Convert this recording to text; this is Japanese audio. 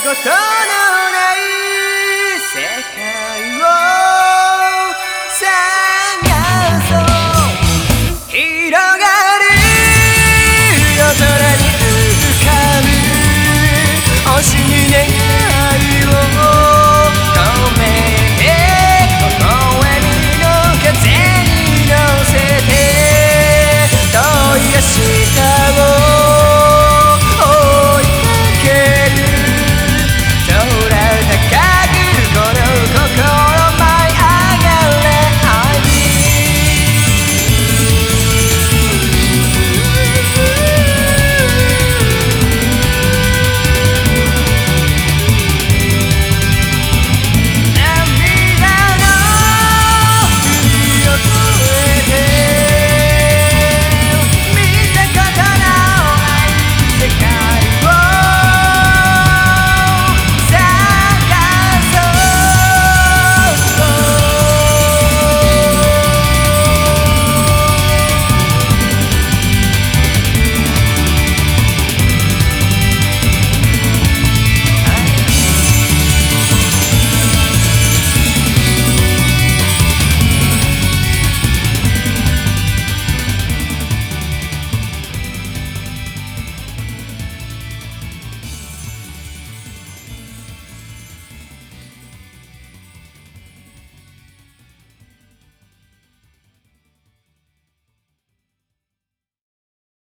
いしま